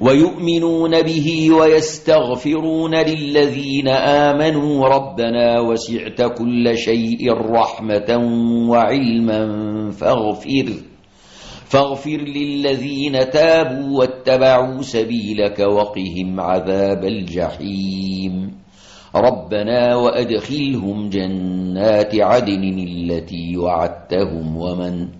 ويؤمنون به ويستغفرون للذين آمنوا ربنا وسعت كل شيء رحمة وعلما فاغفر فاغفر للذين تابوا واتبعوا سبيلك وقهم عذاب الجحيم ربنا وأدخلهم جنات عدن التي وعدتهم ومن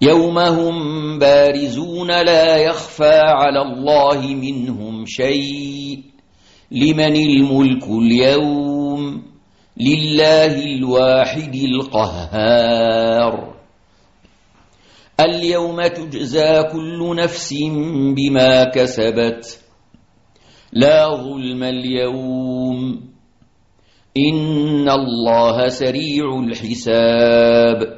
يوم هم بارزون لا يخفى على الله منهم شيء لمن الملك اليوم لله الواحد القهار اليوم تجزى كل نفس بما كسبت لا ظلم اليوم إن الله سريع الحساب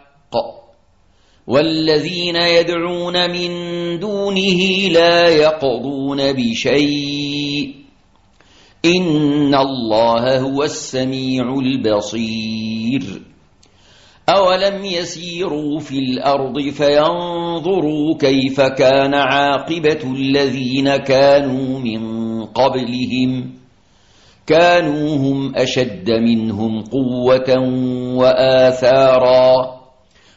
والذين يدعون من دونه لا يقضون بشيء. إن الله هو السميع البصير. أَوَلَمْ يَسِيرُوا فِي الْأَرْضِ فَيَنظُرُوا كَيْفَ كَانَ عَاقِبَةُ الَّذِينَ كَانُوا مِنْ قَبْلِهِمْ. كَانُوا هُمْ أَشَدَّ مِنْهُمْ قُوَّةً وَآثَارًا.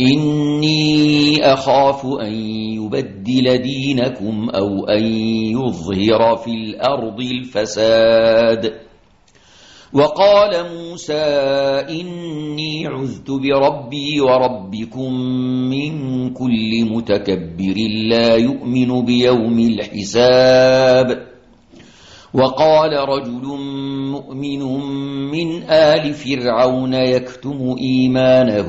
إني أخاف أن يبدل دينكم أو أن يظهر في الأرض الفساد. وقال موسى إني عذت بربي وربكم من كل متكبر لا يؤمن بيوم الحساب. وقال رجل مؤمن من آل فرعون يكتم إيمانه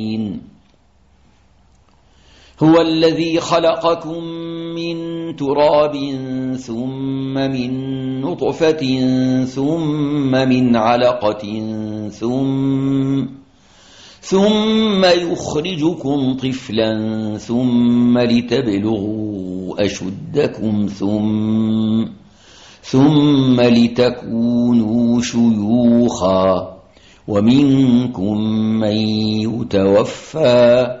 هو الذي خلقكم من تراب ثم من نطفة ثم من علقة ثم ثم يخرجكم طفلا ثم لتبلغوا أشدكم ثم ثم لتكونوا شيوخا ومنكم من يتوفى